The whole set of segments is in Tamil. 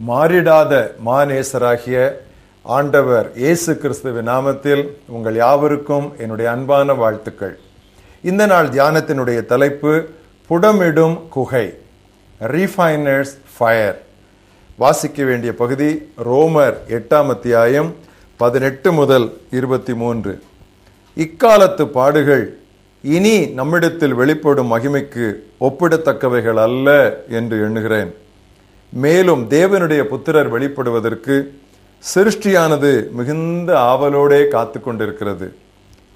மாறிடாத மாநேசராகிய ஆண்டவர் இயேசு கிறிஸ்துவின் நாமத்தில் உங்கள் யாவருக்கும் என்னுடைய அன்பான வாழ்த்துக்கள். இந்த நாள் தியானத்தினுடைய தலைப்பு புடமிடும் குகை ரீஃபைனர்ஸ் ஃபயர் வாசிக்க வேண்டிய பகுதி ரோமர் எட்டாம் அத்தியாயம் பதினெட்டு முதல் இருபத்தி மூன்று இக்காலத்து பாடுகள் இனி நம்மிடத்தில் வெளிப்படும் மகிமைக்கு ஒப்பிடத்தக்கவைகள் அல்ல என்று எண்ணுகிறேன். மேலும் தேவனுடைய புத்திரர் வெளிப்படுவதற்கு சிருஷ்டியானது மிகுந்த ஆவலோடே காத்து கொண்டிருக்கிறது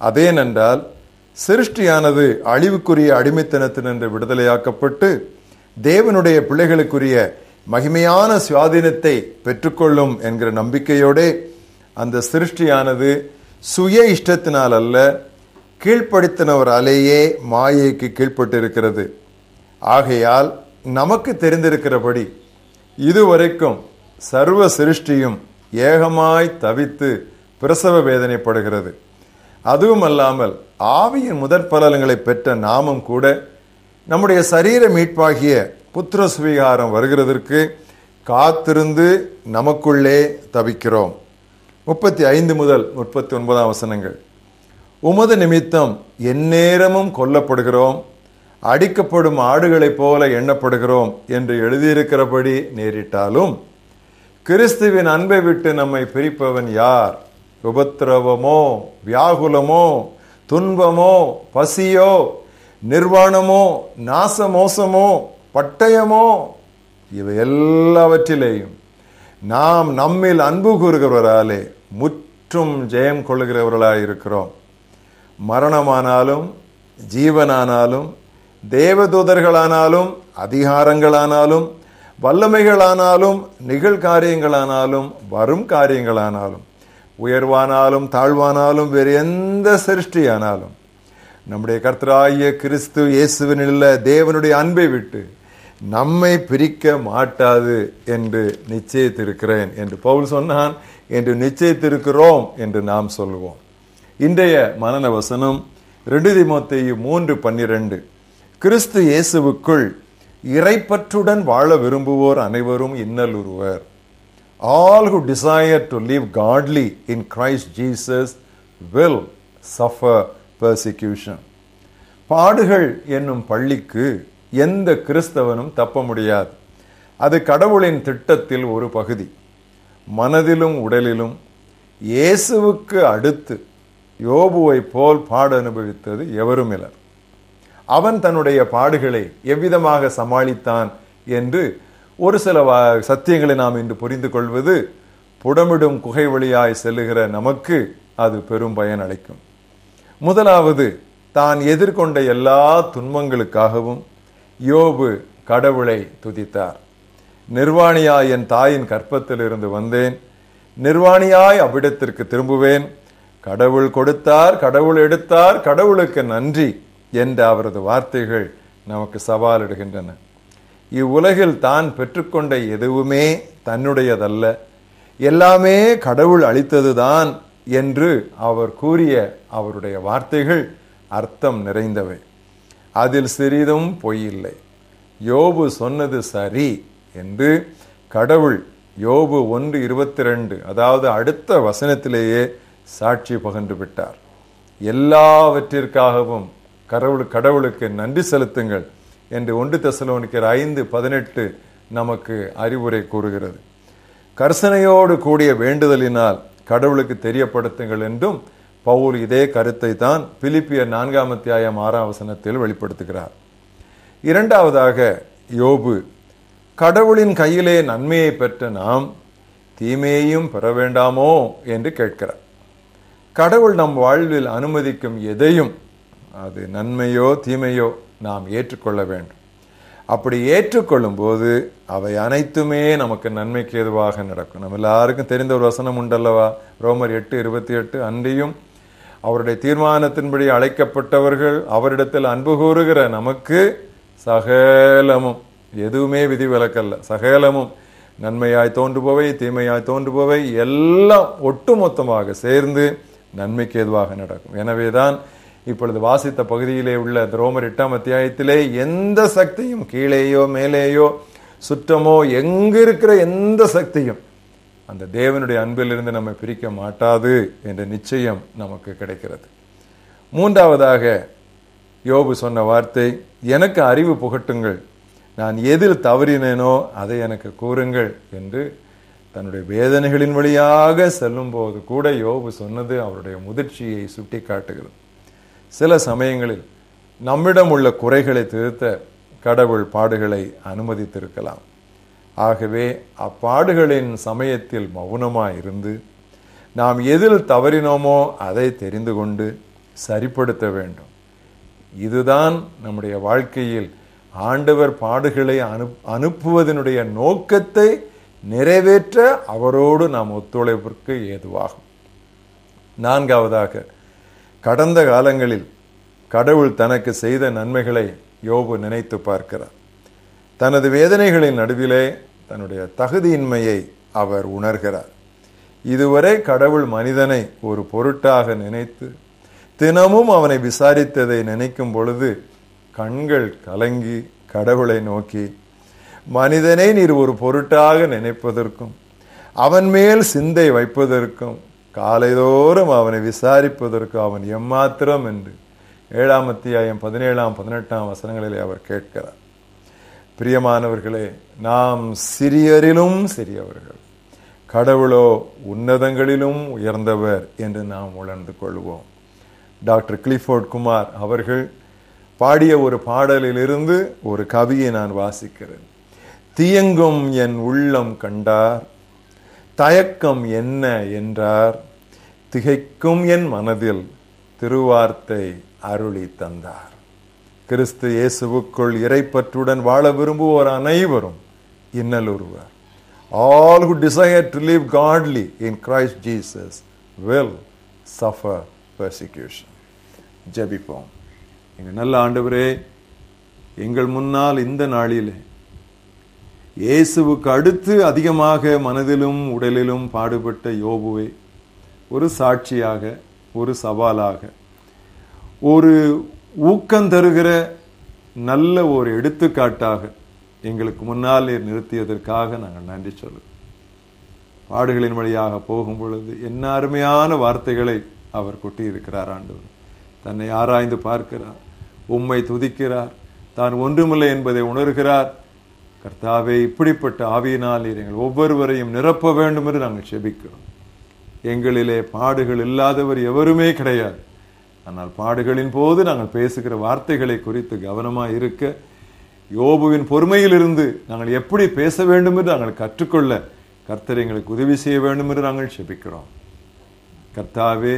அதேனென்றால் சிருஷ்டியானது அழிவுக்குரிய அடிமைத்தனத்தினின்று விடுதலையாக்கப்பட்டு தேவனுடைய பிள்ளைகளுக்குரிய மகிமையான சுவாதீனத்தை பெற்றுக்கொள்ளும் என்கிற நம்பிக்கையோடே அந்த சிருஷ்டியானது சுய இஷ்டத்தினால் அல்ல கீழ்ப்படுத்தினவராலேயே மாயைக்கு கீழ்ப்பட்டிருக்கிறது. ஆகையால் நமக்கு தெரிந்திருக்கிறபடி இதுவரைக்கும் சர்வ சிருஷ்டியும் ஏகமாய் தவித்து பிரசவ வேதனைப்படுகிறது. அதுவும் அல்லாமல் ஆவியின் முதற் பலன்களை பெற்ற நாமும் கூட நம்முடைய சரீர மீட்பாகிய புத்திர சுவீகாரம் வருகிறதற்கு காத்திருந்து நமக்குள்ளே தவிக்கிறோம். முப்பத்தி ஐந்து முதல் முப்பத்தி ஒன்பதாம் வசனங்கள். உமது நிமித்தம் எந்நேரமும் கொல்லப்படுகிறோம். அடிக்கப்படும் ஆடுகளைப் போல எண்ணப்படுகிறோம் என்று எழுதியிருக்கிறபடி நேரிட்டாலும் கிறிஸ்துவின் அன்பை விட்டு நம்மை பிரிப்பவன் யார்? உபத்திரவமோ வியாகுலமோ துன்பமோ பசியோ நிர்வாணமோ நாச மோசமோ பட்டயமோ? இவை எல்லாவற்றிலேயும் நாம் நம்மில் அன்பு கூறுகிறவராலே முற்றும் ஜெயம் கொள்ளுகிறவர்களாய் இருக்கிறோம் மரணமானாலும் ஜீவனானாலும் தேவதூதர்களானாலும் அதிகாரங்களானாலும் வல்லமைகளானாலும் நிகழ்காரியங்களானாலும் வரும் காரியங்களானாலும் உயர்வானாலும் தாழ்வானாலும் வேறு எந்த சிருஷ்டியானாலும் நம்முடைய கர்த்தராகிய கிறிஸ்து இயேசுவினில் தேவனுடைய அன்பை விட்டு நம்மை பிரிக்க மாட்டாது என்று நிச்சயித்திருக்கிறேன் என்று பவுல் சொன்னான் என்று நிச்சயித்திருக்கிறோம் என்று நாம் சொல்லுவோம். இன்றைய மனன வசனம் ரெண்டு திமுத்தையும் மூன்று பன்னிரண்டு. கிறிஸ்து இயேசுவுக்குள் இறைப்பற்றுடன் வாழ விரும்புவோர் அனைவரும் இன்னலுருவர் all who desire to live godly in Christ Jesus will suffer persecution பாடுகள் என்னும் பள்ளிக்கு எந்த கிறிஸ்தவனும் தப்ப முடியாது. அது கடவுளின் திட்டத்தில் ஒரு பகுதி. மனதிலும் உடலிலும் இயேசுவுக்கு அடுத்து யோபுவை போல் பாடு அனுபவித்தது எவரும் இலர் அவன் தன்னுடைய பாடுகளை எவ்விதமாக சமாளித்தான் என்று ஒரு சில சத்தியங்களை நாம் இன்று புரிந்து கொள்வது புடமிடும் குகை வழியாய் செல்லுகிற நமக்கு அது பெரும் பயன் அளிக்கும். முதலாவது தான் எதிர்கொண்ட எல்லா துன்பங்களுக்காகவும் யோபு கடவுளை துதித்தார். நிர்வாணியாய் என் தாயின் கற்பத்திலிருந்து வந்தேன். நிர்வாணியாய் அவ்விடத்திற்கு திரும்புவேன். கடவுள் கொடுத்தார் கடவுள் எடுத்தார் கடவுளுக்கு நன்றி. என்ற அவரது வார்த்தைகள் நமக்கு சவாலிடுகின்றன. இவ்வுலகில் தான் பெற்றுக்கொண்ட எதுவுமே தன்னுடையதல்ல. எல்லாமே கடவுள் அளித்ததுதான் என்று அவர் கூறிய அவருடைய வார்த்தைகள் அர்த்தம் நிறைந்தவை. அதில் சிறிதும் பொய்யில்லை யோபு சொன்னது சரி என்று கடவுள் யோபு ஒன்று இருபத்தி ரெண்டு அதாவது அடுத்த வசனத்திலேயே சாட்சி பகன்று விட்டார். எல்லாவற்றிற்காகவும் கடவுள் கடவுளுக்கு நன்றி செலுத்துங்கள் என்று ஒன்று தசலோனிக்கர் ஐந்து பதினெட்டு நமக்கு அறிவுரை கூறுகிறது. கர்சனையோடு கூடிய வேண்டுதலினால் கடவுளுக்கு தெரியப்படுத்துங்கள் என்றும் பவுல் இதே கருத்தை தான் பிலிப்பியர் நான்காம் அத்தியாயம் ஆறாம் வசனத்தில் வெளிப்படுத்துகிறார். இரண்டாவதாக யோபு கடவுளின் கையிலே நன்மையை பெற்ற நாம் தீமையையும் பெற வேண்டாமோ என்று கேட்கிறார். கடவுள் நம் வாழ்வில் அனுமதிக்கும் எதையும் அது நன்மையோ தீமையோ நாம் ஏற்றுக்கொள்ள வேண்டும். அப்படி ஏற்றுக்கொள்ளும் போது அவை அனைத்துமே நமக்கு நன்மைக்கு எதுவாக நடக்கும். நம்ம எல்லாருக்கும் தெரிந்த ஒரு வசனம் உண்டல்லவா? ரோமர் எட்டு இருபத்தி எட்டு அன்றியும் அவருடைய தீர்மானத்தின்படி அழைக்கப்பட்டவர்கள் அவரிடத்தில் அன்பு கூறுகிற நமக்கு சகலமும் எதுவுமே விதிவிலக்கல்ல சகலமும் நன்மையாய் தோன்றுபவை தீமையாய் தோன்றுபவை எல்லாம் ஒட்டுமொத்தமாக சேர்ந்து நன்மைக்கு எதுவாக நடக்கும். எனவேதான் இப்பொழுது வாசித்த பகுதியிலே உள்ள துரோமர் எட்டாம் அத்தியாயத்திலே எந்த சக்தியும் கீழேயோ மேலேயோ சுற்றமோ எங்கு இருக்கிற எந்த சக்தியும் அந்த தேவனுடைய அன்பிலிருந்து நம்மை பிரிக்க மாட்டாது என்ற நிச்சயம் நமக்கு கிடைக்கிறது. மூன்றாவதாக யோபு சொன்ன வார்த்தை எனக்கு அறிவு புகட்டுங்கள். நான் எதில் தவறினேனோ அதை எனக்கு கூறுங்கள் என்று தன்னுடைய வேதனைகளின் வழியாக செல்லும் போது கூட யோபு சொன்னது அவருடைய முதிர்ச்சியை சுட்டி காட்டுகிறது சில சமயங்களில் நம்மிடம் உள்ள குறைகளை திருத்த கடவுள் பாடுகளை அனுமதித்திருக்கலாம். ஆகவே அப்பாடுகளின் சமயத்தில் மௌனமாயிருந்து நாம் எதில் தவறினோமோ அதை தெரிந்து கொண்டு சரிப்படுத்த வேண்டும். இதுதான் நம்முடைய வாழ்க்கையில் ஆண்டவர் பாடுகளை அனு அனுப்புவதனுடைய நோக்கத்தை நிறைவேற்ற அவரோடு நாம் ஒத்துழைப்பிற்கு ஏதுவாகும். நான்காவதாக கடந்த காலங்களில் கடவுள் தனக்கு செய்த நன்மைகளை யோபு நினைத்து பார்க்கிறார். தனது வேதனைகளின் நடுவிலே தன்னுடைய தகுதியின்மையை அவர் உணர்கிறார். இதுவரை கடவுள் மனிதனை ஒரு பொருட்டாக நினைத்து தினமும் அவனை விசாரித்ததை நினைக்கும் பொழுது கண்கள் கலங்கி கடவுளை நோக்கி மனிதனை நீர் ஒரு பொருட்டாக நினைப்பதற்கும் அவன் மேல் சிந்தை வைப்பதற்கும் காலைதோறும் அவனை விசாரிப்பதற்கு அவன் எம்மாத்திரம் என்று ஏழாம் அத்தியாயம் பதினேழாம் பதினெட்டாம் வசனங்களிலே அவர் கேட்கிறார். பிரியமானவர்களே நாம் சிறியரிலும் சிறியவர்கள் கடவுளோ உன்னதங்களிலும் உயர்ந்தவர் என்று நாம் உணர்ந்து கொள்வோம். டாக்டர் கிளிஃபோர்ட் குமார் அவர்கள் பாடிய ஒரு பாடலிலிருந்து ஒரு கவியை நான் வாசிக்கிறேன். தியங்கும் என் உள்ளம் கண்டார் தயக்கம் என்ன என்றார் திகைக்கும் என் மனதில் திருவார்த்தை அருளி தந்தார். கிறிஸ்து இயேசுவுக்குள் இறைப்பற்றுடன் வாழ விரும்புவோர் அனைவரும் இன்னலுறுவர் all who desire to live godly in Christ Jesus will suffer persecution ஜெபிப்போம். எங்கள் நல்ல ஆண்டவரே எங்கள் முன்னால் இந்த நாளிலே இயேசுவுக்கு அடுத்து அதிகமாக மனதிலும் உடலிலும் பாடுபட்ட யோபுவை ஒரு சாட்சியாக ஒரு சவாலாக. ஒரு ஊக்கம் தருகிற நல்ல ஒரு எடுத்துக்காட்டாக எங்களுக்கு முன்னால் நிறுத்தியதற்காக நாங்கள் நன்றி சொல்லுவோம் பாடுகளின் வழியாக போகும் பொழுது என்ன அருமையான வார்த்தைகளை அவர் கொட்டியிருக்கிறார் ஆண்டவர். தன்னை ஆராய்ந்து பார்க்கிறார் உம்மை துதிக்கிறார் தான் ஒன்றுமில்லை என்பதை உணர்கிறார். கர்த்தாவே இப்படிப்பட்ட ஆவியினால் எங்கள் ஒவ்வொருவரையும் நிரப்ப வேண்டும் என்று நாங்கள் செபிக்கிறோம். எங்களிலே பாடுகள் இல்லாதவர் எவருமே கிடையாது. ஆனால் பாடுகளின் போது நாங்கள் பேசுகிற வார்த்தைகளை குறித்து கவனமாக இருக்க யோபுவின் பொறுமையிலிருந்து நாங்கள் எப்படி பேச வேண்டும் என்று நாங்கள் கற்றுக்கொள்ள கர்த்தர் எங்களுக்கு உதவி செய்ய வேண்டும் என்று நாங்கள் செபிக்கிறோம். கர்த்தாவே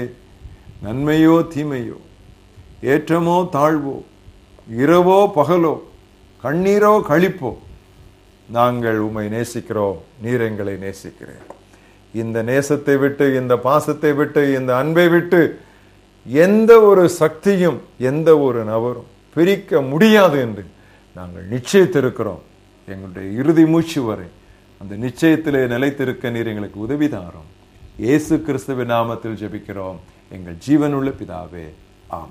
நன்மையோ தீமையோ ஏற்றமோ தாழ்வோ இரவோ பகலோ கண்ணீரோ கழிப்போ நாங்கள் உம்மை நேசிக்கிறோம் நீர் எங்களை நேசிக்கிறேன் இந்த நேசத்தை விட்டு இந்த பாசத்தை விட்டு இந்த அன்பை விட்டு எந்த ஒரு சக்தியும் எந்த ஒரு நபரும் பிரிக்க முடியாது என்று நாங்கள் நிச்சயித்திருக்கிறோம். எங்களுடைய இறுதி மூச்சு வரை அந்த நிச்சயத்திலே நிலைத்திருக்க நீர் எங்களுக்கு உதவி தாரோம். இயேசு கிறிஸ்துவ நாமத்தில் ஜெபிக்கிறோம். எங்கள் ஜீவனுள்ள பிதாவே ஆமை